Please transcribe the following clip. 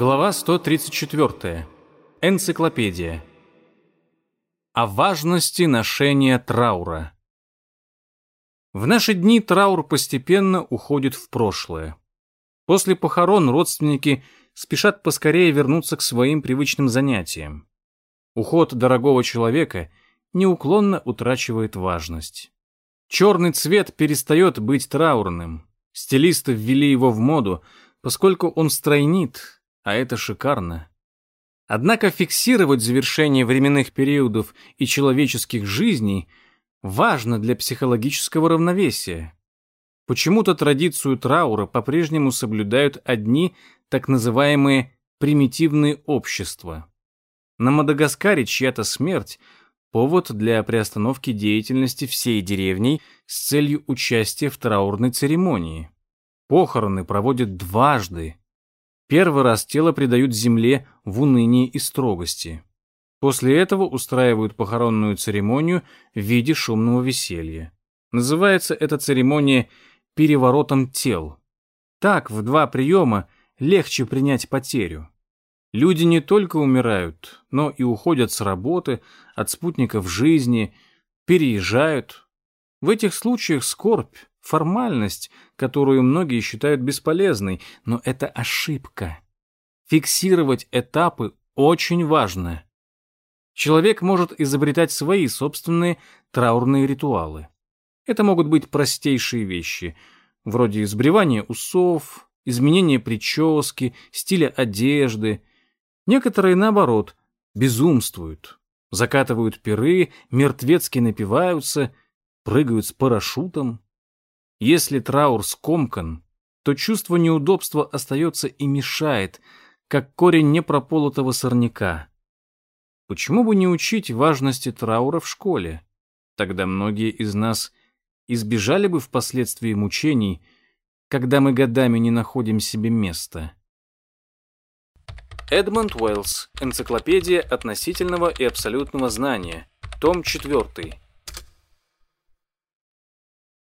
Глава 134. Энциклопедия. О важности ношения траура. В наши дни траур постепенно уходит в прошлое. После похорон родственники спешат поскорее вернуться к своим привычным занятиям. Уход дорогого человека неуклонно утрачивает важность. Черный цвет перестает быть траурным. Стилисты ввели его в моду, поскольку он стройнит, а это шикарно. Однако фиксировать завершение временных периодов и человеческих жизней важно для психологического равновесия. Почему-то традицию траура по-прежнему соблюдают одни так называемые примитивные общества. На Мадагаскаре чья-то смерть – повод для приостановки деятельности всей деревни с целью участия в траурной церемонии. Похороны проводят дважды, Первый раз тело предают земле в унынии и строгости. После этого устраивают похоронную церемонию в виде шумного веселья. Называется эта церемония переворотом тел. Так, в два приема легче принять потерю. Люди не только умирают, но и уходят с работы, от спутников жизни, переезжают. В этих случаях скорбь формальность, которую многие считают бесполезной, но это ошибка. Фиксировать этапы очень важно. Человек может изобретать свои собственные траурные ритуалы. Это могут быть простейшие вещи, вроде избривания усов, изменения прически, стиля одежды. Некоторые, наоборот, безумствуют, закатывают перы, мертвецки напиваются, прыгают с парашютом. Если траур скомкан, то чувство неудобства остается и мешает, как корень непрополотого сорняка. Почему бы не учить важности траура в школе? Тогда многие из нас избежали бы впоследствии мучений, когда мы годами не находим себе места. Эдмонд Уэллс. Энциклопедия относительного и абсолютного знания. Том 4.